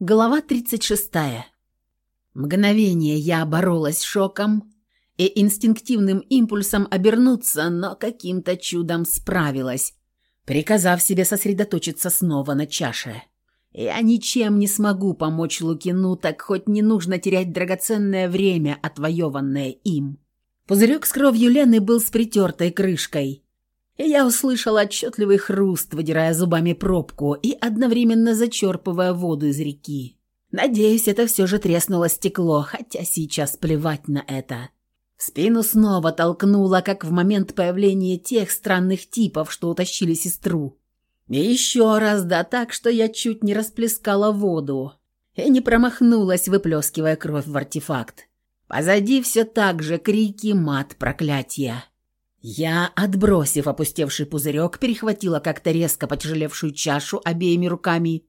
Глава 36. Мгновение я боролась шоком и инстинктивным импульсом обернуться, но каким-то чудом справилась, приказав себе сосредоточиться снова на чаше. Я ничем не смогу помочь Лукину, так хоть не нужно терять драгоценное время, отвоеванное им. Пузырек с кровью Лены был с притертой крышкой – и я услышала отчетливый хруст, выдирая зубами пробку и одновременно зачерпывая воду из реки. Надеюсь, это все же треснуло стекло, хотя сейчас плевать на это. В спину снова толкнуло, как в момент появления тех странных типов, что утащили сестру. И еще раз, да так, что я чуть не расплескала воду и не промахнулась, выплескивая кровь в артефакт. Позади все так же крики, мат, проклятия. Я, отбросив опустевший пузырек, перехватила как-то резко потяжелевшую чашу обеими руками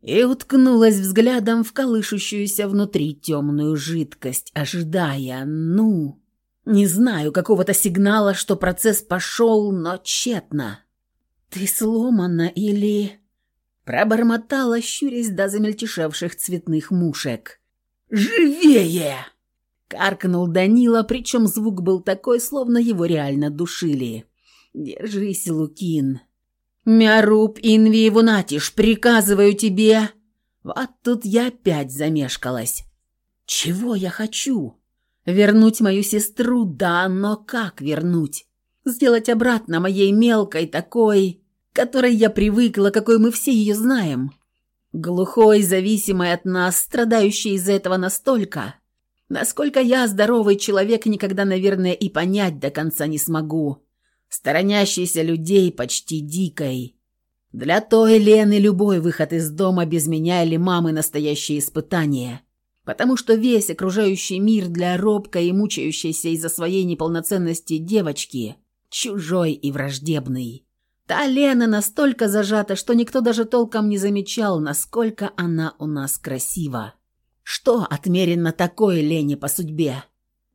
и уткнулась взглядом в колышущуюся внутри темную жидкость, ожидая, ну, не знаю, какого-то сигнала, что процесс пошел, но тщетно. «Ты сломана или...» Пробормотала, щурясь до замельтешевших цветных мушек. «Живее!» Каркнул Данила, причем звук был такой, словно его реально душили. «Держись, Лукин!» «Мяруб инви вунатиш, приказываю тебе!» Вот тут я опять замешкалась. «Чего я хочу?» «Вернуть мою сестру, да, но как вернуть?» «Сделать обратно моей мелкой такой, которой я привыкла, какой мы все ее знаем?» Глухой, зависимой от нас, страдающей из-за этого настолько, Насколько я здоровый человек, никогда, наверное, и понять до конца не смогу. Сторонящийся людей почти дикой. Для той Лены любой выход из дома без меня или мамы настоящее испытание. Потому что весь окружающий мир для робкой и мучающейся из-за своей неполноценности девочки чужой и враждебный. Та Лена настолько зажата, что никто даже толком не замечал, насколько она у нас красива. Что отмерено такой Лене по судьбе?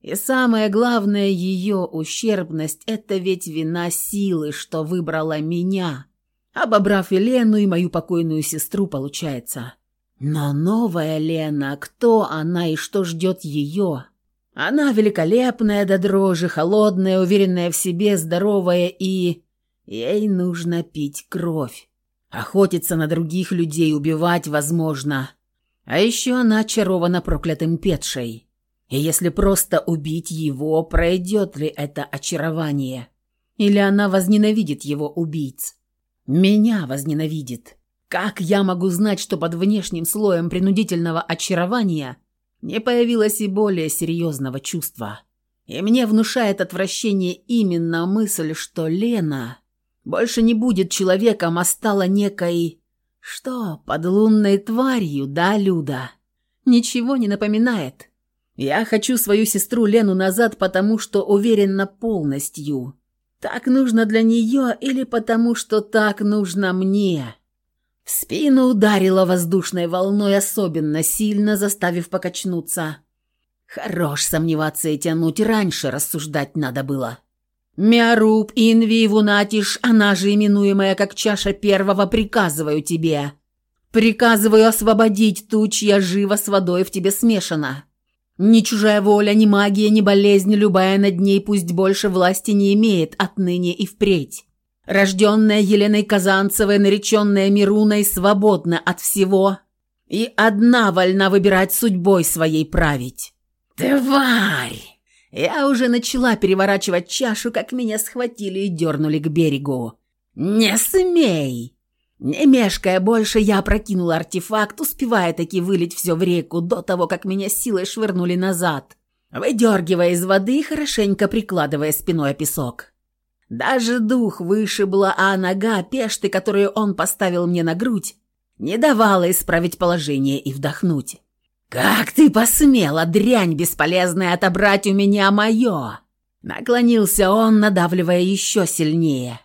И самое главное, ее ущербность – это ведь вина силы, что выбрала меня, обобрав и Лену, и мою покойную сестру, получается. Но новая Лена, кто она и что ждет ее? Она великолепная до дрожи, холодная, уверенная в себе, здоровая и... Ей нужно пить кровь. Охотиться на других людей, убивать, возможно – а еще она очарована проклятым Петшей. И если просто убить его, пройдет ли это очарование? Или она возненавидит его убийц? Меня возненавидит. Как я могу знать, что под внешним слоем принудительного очарования не появилось и более серьезного чувства? И мне внушает отвращение именно мысль, что Лена больше не будет человеком, а стала некой «Что, под лунной тварью, да, Люда?» «Ничего не напоминает. Я хочу свою сестру Лену назад, потому что уверена полностью. Так нужно для нее или потому что так нужно мне?» В спину ударила воздушной волной особенно сильно, заставив покачнуться. Хорош сомневаться и тянуть, раньше рассуждать надо было. «Миаруб инви вунатиш, она же именуемая как чаша первого, приказываю тебе. Приказываю освободить ту, чья жива с водой в тебе смешана. Ни чужая воля, ни магия, ни болезнь, любая над ней пусть больше власти не имеет отныне и впредь. Рожденная Еленой Казанцевой, нареченная Мируной, свободна от всего и одна вольна выбирать судьбой своей править». «Тварь!» Я уже начала переворачивать чашу, как меня схватили и дернули к берегу. «Не смей!» Не мешкая больше, я опрокинула артефакт, успевая таки вылить все в реку до того, как меня силой швырнули назад, выдергивая из воды и хорошенько прикладывая спиной о песок. Даже дух вышибла, а нога, пешты, которую он поставил мне на грудь, не давала исправить положение и вдохнуть. «Как ты посмела, дрянь бесполезная, отобрать у меня мое?» Наклонился он, надавливая еще сильнее.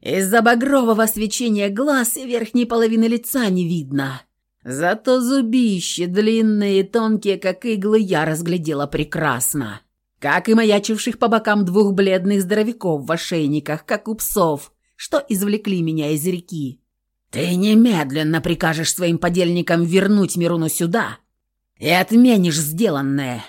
Из-за багрового свечения глаз и верхней половины лица не видно. Зато зубищи, длинные и тонкие, как иглы, я разглядела прекрасно. Как и маячивших по бокам двух бледных здоровяков в ошейниках, как у псов, что извлекли меня из реки. Ты немедленно прикажешь своим подельникам вернуть Мируну сюда и отменишь сделанное,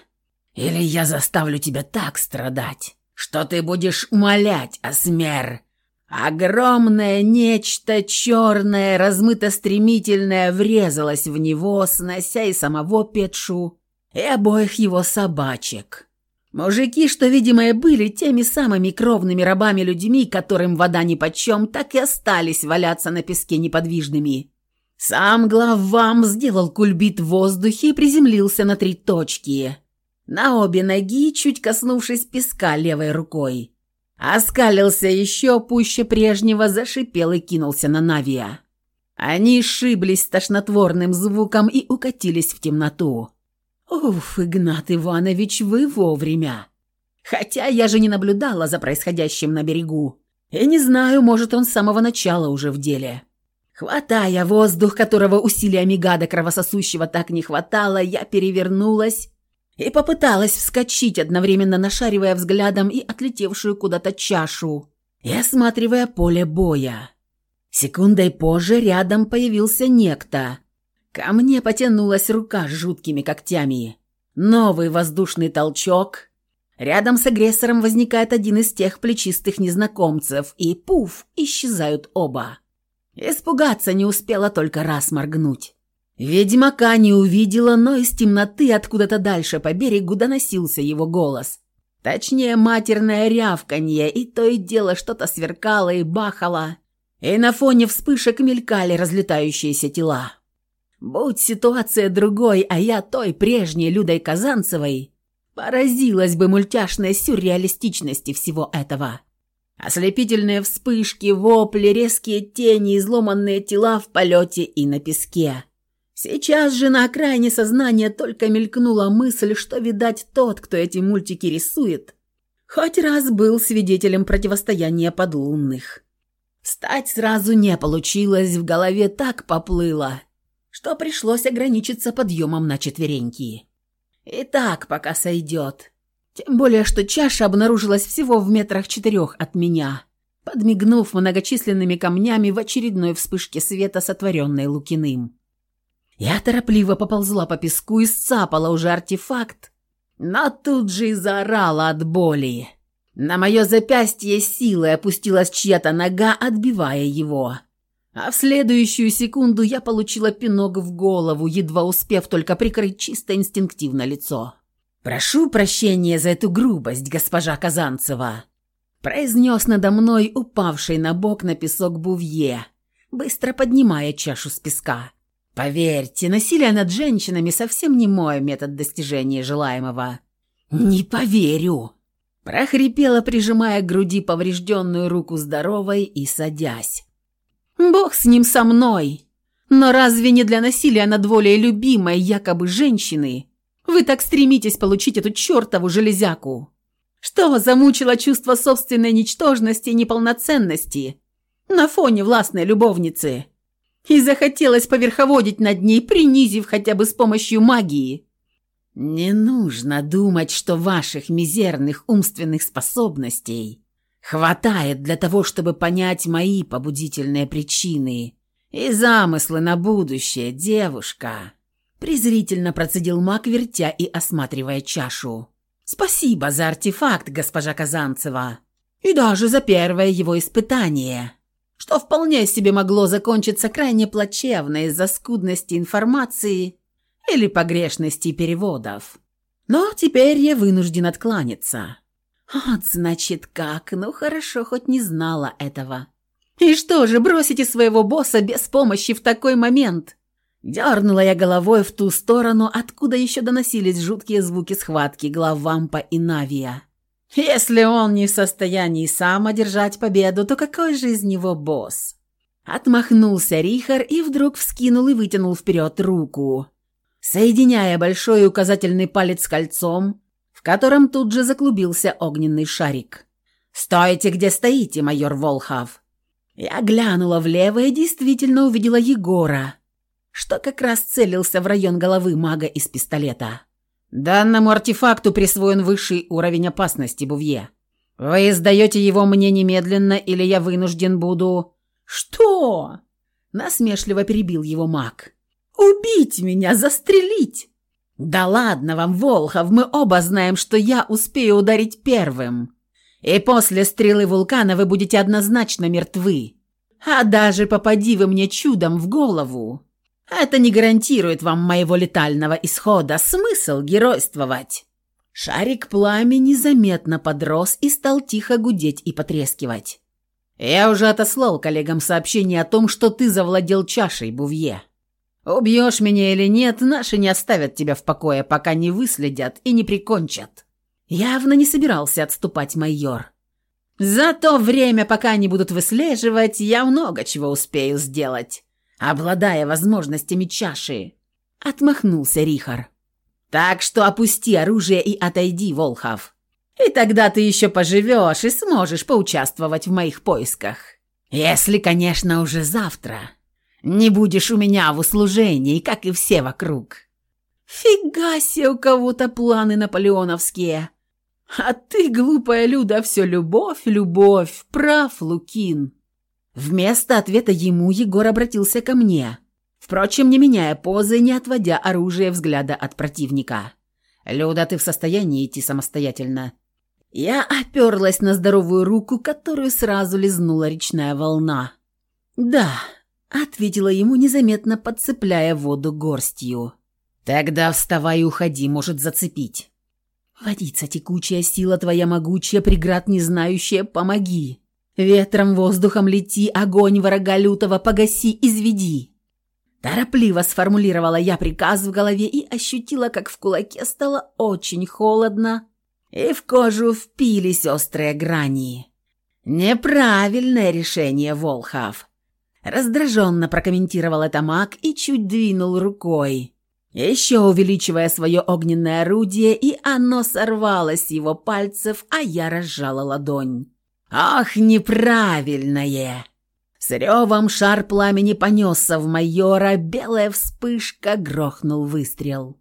или я заставлю тебя так страдать, что ты будешь умолять о смер. Огромное нечто черное, размыто-стремительное врезалось в него, снося и самого Петшу, и обоих его собачек. Мужики, что, видимо, и были теми самыми кровными рабами-людьми, которым вода нипочем, так и остались валяться на песке неподвижными. Сам главам сделал кульбит в воздухе и приземлился на три точки. На обе ноги, чуть коснувшись песка левой рукой. Оскалился еще пуще прежнего, зашипел и кинулся на Навия. Они сшиблись тошнотворным звуком и укатились в темноту. «Уф, Игнат Иванович, вы вовремя. Хотя я же не наблюдала за происходящим на берегу. И не знаю, может, он с самого начала уже в деле». Хватая воздух, которого усилиями гада кровососущего так не хватало, я перевернулась и попыталась вскочить, одновременно нашаривая взглядом и отлетевшую куда-то чашу, и осматривая поле боя. Секундой позже рядом появился некто, Ко мне потянулась рука с жуткими когтями. Новый воздушный толчок. Рядом с агрессором возникает один из тех плечистых незнакомцев, и пуф, исчезают оба. Испугаться не успела только раз моргнуть. Ведьмака не увидела, но из темноты откуда-то дальше по берегу доносился его голос. Точнее, матерное рявканье, и то и дело что-то сверкало и бахало, и на фоне вспышек мелькали разлетающиеся тела. Будь ситуация другой, а я той прежней Людой Казанцевой, поразилась бы мультяшной сюрреалистичности всего этого. Ослепительные вспышки, вопли, резкие тени, изломанные тела в полете и на песке. Сейчас же на окраине сознания только мелькнула мысль, что, видать, тот, кто эти мультики рисует, хоть раз был свидетелем противостояния подлунных. Встать сразу не получилось, в голове так поплыло, что пришлось ограничиться подъемом на четвереньки. И так пока сойдет. Тем более, что чаша обнаружилась всего в метрах четырех от меня, подмигнув многочисленными камнями в очередной вспышке света, сотворенной Лукиным. Я торопливо поползла по песку и сцапала уже артефакт, но тут же и заорала от боли. На мое запястье силой опустилась чья-то нога, отбивая его. А в следующую секунду я получила пинок в голову, едва успев только прикрыть чисто инстинктивно лицо. «Прошу прощения за эту грубость, госпожа Казанцева», произнес надо мной упавший на бок на песок Бувье, быстро поднимая чашу с песка. «Поверьте, насилие над женщинами совсем не мой метод достижения желаемого». «Не поверю», прохрипела, прижимая к груди поврежденную руку здоровой и садясь. Бог с ним со мной. Но разве не для насилия над волей любимой якобы женщины вы так стремитесь получить эту чертову железяку? Что замучило чувство собственной ничтожности и неполноценности на фоне властной любовницы? И захотелось поверховодить над ней, принизив хотя бы с помощью магии. Не нужно думать, что ваших мизерных умственных способностей Хватает для того, чтобы понять мои побудительные причины и замыслы на будущее, девушка. Презрительно процедил маг, вертя и осматривая чашу. Спасибо за артефакт, госпожа Казанцева. И даже за первое его испытание, что вполне себе могло закончиться крайне плачевно из-за скудности информации или погрешности переводов. Но теперь я вынужден откланяться. «Вот, значит, как. Ну, хорошо, хоть не знала этого». «И что же, бросите своего босса без помощи в такой момент?» Дернула я головой в ту сторону, откуда еще доносились жуткие звуки схватки главампа и Навия. «Если он не в состоянии сам одержать победу, то какой же из него босс?» Отмахнулся Рихар и вдруг вскинул и вытянул вперед руку. Соединяя большой и указательный палец с кольцом, котором тут же заклубился огненный шарик. «Стойте, где стоите, майор Волхов!» Я глянула влево и действительно увидела Егора, что как раз целился в район головы мага из пистолета. «Данному артефакту присвоен высший уровень опасности, Бувье. Вы издаете его мне немедленно, или я вынужден буду...» «Что?» Насмешливо перебил его маг. «Убить меня, застрелить!» «Да ладно вам, Волхов, мы оба знаем, что я успею ударить первым. И после стрелы вулкана вы будете однозначно мертвы. А даже попади вы мне чудом в голову, это не гарантирует вам моего летального исхода. Смысл геройствовать?» Шарик пламени заметно подрос и стал тихо гудеть и потрескивать. «Я уже отослал коллегам сообщение о том, что ты завладел чашей, Бувье. Убьешь меня или нет, наши не оставят тебя в покое, пока не выследят и не прикончат». Явно не собирался отступать майор. «За то время, пока они будут выслеживать, я много чего успею сделать, обладая возможностями чаши», — отмахнулся Рихар. «Так что опусти оружие и отойди, Волхов. И тогда ты еще поживешь и сможешь поучаствовать в моих поисках. Если, конечно, уже завтра не будешь у меня в услужении, как и все вокруг. Фига себе у кого-то планы наполеоновские. А ты, глупая Люда, все любовь, любовь, прав, Лукин. Вместо ответа ему Егор обратился ко мне, впрочем, не меняя позы, не отводя оружие взгляда от противника. «Люда, ты в состоянии идти самостоятельно?» Я оперлась на здоровую руку, которую сразу лизнула речная волна. «Да», — ответила ему, незаметно подцепляя воду горстью. «Тогда вставай и уходи, может зацепить». «Водица текучая, сила твоя могучая, преград не знающая, помоги. Ветром, воздухом лети, огонь врага лютого погаси, изведи». Торопливо сформулировала я приказ в голове и ощутила, как в кулаке стало очень холодно, и в кожу впились острые грани. «Неправильное решение, Волхов!» Раздраженно прокомментировал это маг и чуть двинул рукой, еще увеличивая свое огненное орудие, и оно сорвалось с его пальцев, а я разжала ладонь. «Ах, неправильное!» С ревом шар пламени понесся в майора, белая вспышка грохнул выстрел.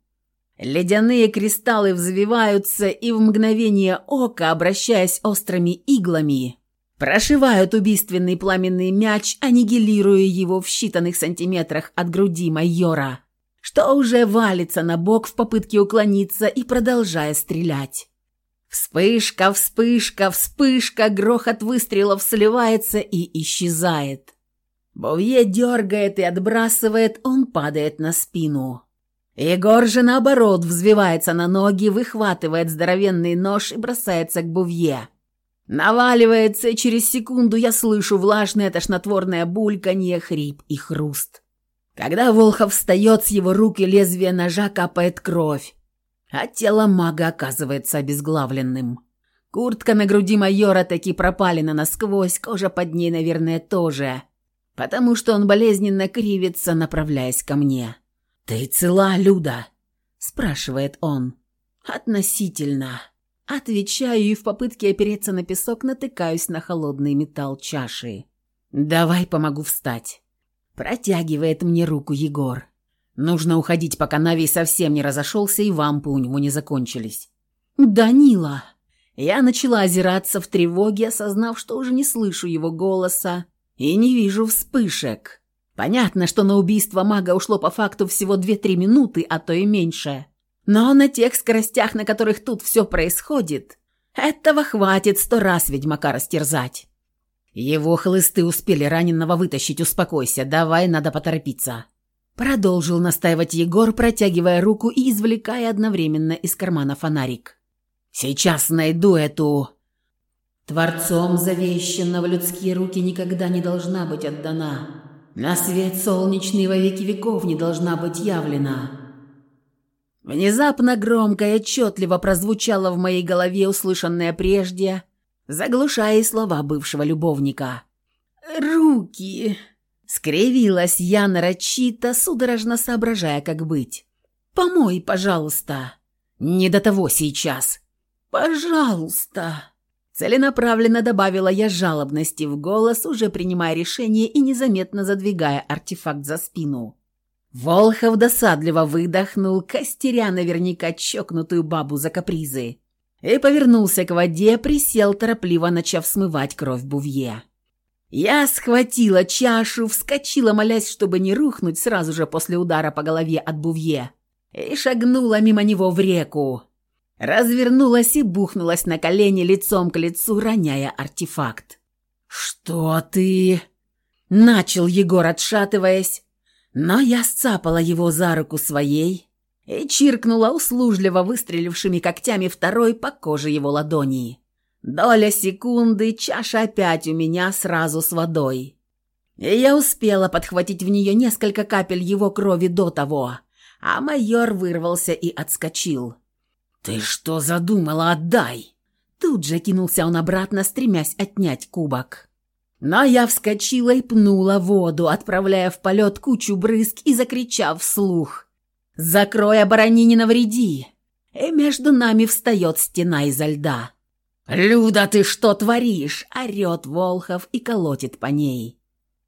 Ледяные кристаллы взвиваются и в мгновение ока, обращаясь острыми иглами, прошивают убийственный пламенный мяч, аннигилируя его в считанных сантиметрах от груди майора, что уже валится на бок в попытке уклониться и продолжая стрелять. Вспышка, вспышка, вспышка, грохот выстрелов сливается и исчезает. Бовье дергает и отбрасывает, он падает на спину. Егор же, наоборот, взвивается на ноги, выхватывает здоровенный нож и бросается к Бувье. Наваливается, и через секунду я слышу влажное тошнотворное бульканье, хрип и хруст. Когда Волхов встает, с его рук и лезвия ножа капает кровь, а тело мага оказывается обезглавленным. Куртка на груди майора таки пропалена насквозь, кожа под ней, наверное, тоже, потому что он болезненно кривится, направляясь ко мне. «Ты цела, Люда?» – спрашивает он. «Относительно». Отвечаю и в попытке опереться на песок натыкаюсь на холодный металл чаши. «Давай помогу встать». Протягивает мне руку Егор. Нужно уходить, пока Навий совсем не разошелся и вампы у него не закончились. «Данила!» Я начала озираться в тревоге, осознав, что уже не слышу его голоса и не вижу вспышек. Понятно, что на убийство мага ушло по факту всего 2-3 минуты, а то и меньше. Но на тех скоростях, на которых тут все происходит, этого хватит сто раз ведьмака растерзать. Его хлысты успели раненого вытащить, успокойся, давай, надо поторопиться. Продолжил настаивать Егор, протягивая руку и извлекая одновременно из кармана фонарик. «Сейчас найду эту...» «Творцом завещанного в людские руки никогда не должна быть отдана. На свет солнечный во веки веков не должна быть явлена». Внезапно громко и отчетливо прозвучало в моей голове услышанное прежде, заглушая слова бывшего любовника. «Руки!» — скривилась я нарочито, судорожно соображая, как быть. «Помой, пожалуйста!» «Не до того сейчас!» «Пожалуйста!» Целенаправленно добавила я жалобности в голос, уже принимая решение и незаметно задвигая артефакт за спину. Волхов досадливо выдохнул, костеря наверняка чокнутую бабу за капризы, и повернулся к воде, присел торопливо, начав смывать кровь Бувье. Я схватила чашу, вскочила, молясь, чтобы не рухнуть сразу же после удара по голове от Бувье, и шагнула мимо него в реку. Развернулась и бухнулась на колени лицом к лицу, роняя артефакт. «Что ты?» Начал Егор, отшатываясь, но я сцапала его за руку своей и чиркнула услужливо выстрелившими когтями второй по коже его ладони. Доля секунды, чаша опять у меня сразу с водой. И я успела подхватить в нее несколько капель его крови до того, а майор вырвался и отскочил. «Ты что задумала? Отдай!» Тут же кинулся он обратно, стремясь отнять кубок. Но я вскочила и пнула воду, отправляя в полет кучу брызг и закричав вслух. «Закрой, оборони, не навреди!» И между нами встает стена изо льда. «Люда, ты что творишь?» – орет Волхов и колотит по ней.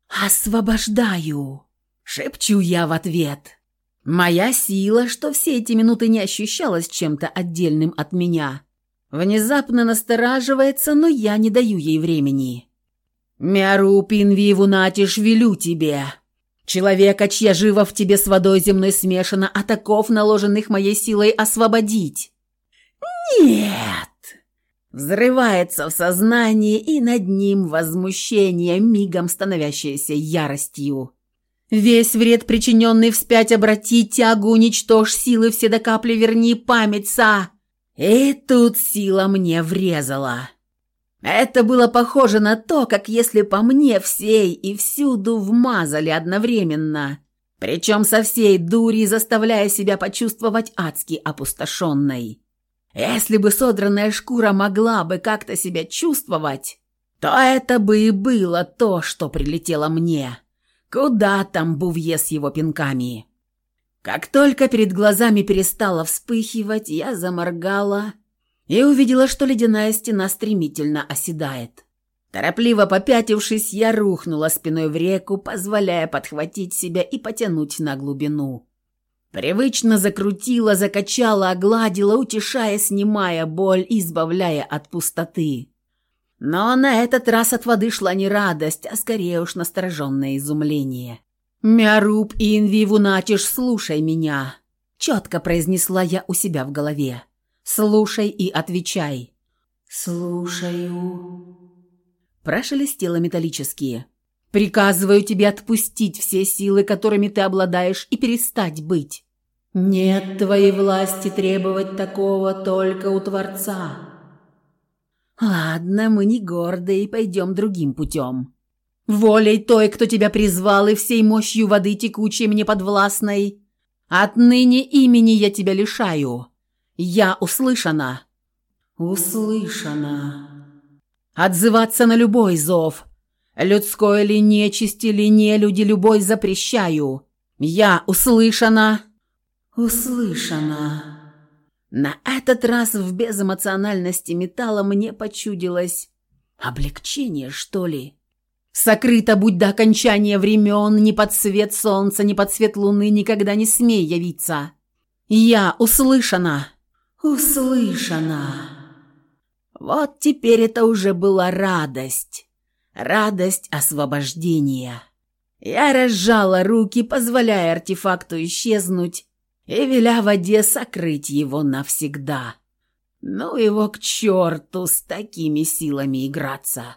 «Освобождаю!» – шепчу я в ответ. Моя сила, что все эти минуты не ощущалась чем-то отдельным от меня, внезапно настораживается, но я не даю ей времени. «Мяру Пинвиву Натиш велю тебе!» Человека, чья жива в тебе с водой земной смешана, а наложенных моей силой, освободить. Нет! Взрывается в сознании, и над ним возмущение, мигом становящееся яростью. Весь вред, причиненный вспять, обрати тягу, уничтожь силы все до капли, верни память, са. И тут сила мне врезала. Это было похоже на то, как если по мне всей и всюду вмазали одновременно, причем со всей дури, заставляя себя почувствовать адски опустошенной. Если бы содранная шкура могла бы как-то себя чувствовать, то это бы и было то, что прилетело мне. Куда там Бувье с его пинками? Как только перед глазами перестало вспыхивать, я заморгала и увидела, что ледяная стена стремительно оседает. Торопливо попятившись, я рухнула спиной в реку, позволяя подхватить себя и потянуть на глубину. Привычно закрутила, закачала, огладила, утешая, снимая боль, избавляя от пустоты. Но на этот раз от воды шла не радость, а скорее уж настороженное изумление. «Мяруб инвиву натиш, слушай меня!» Четко произнесла я у себя в голове. Слушай и отвечай». «Слушаю». Прошелестело металлические. «Приказываю тебе отпустить все силы, которыми ты обладаешь, и перестать быть». «Нет твоей власти требовать такого только у Творца». «Ладно, мы не гордые и пойдем другим путем. Волей той, кто тебя призвал, и всей мощью воды текучей мне подвластной, отныне имени я тебя лишаю». Я услышана. Услышана. Отзываться на любой зов. Людской ли нечисти ли не люди любой запрещаю. Я услышана. Услышана. На этот раз в безэмоциональности металла мне почудилось облегчение, что ли. Сокрыто будь до окончания времен, ни под свет солнца, ни под свет луны никогда не смей явиться. Я услышана. «Услышана!» Вот теперь это уже была радость. Радость освобождения. Я разжала руки, позволяя артефакту исчезнуть и веля воде сокрыть его навсегда. Ну его к черту с такими силами играться.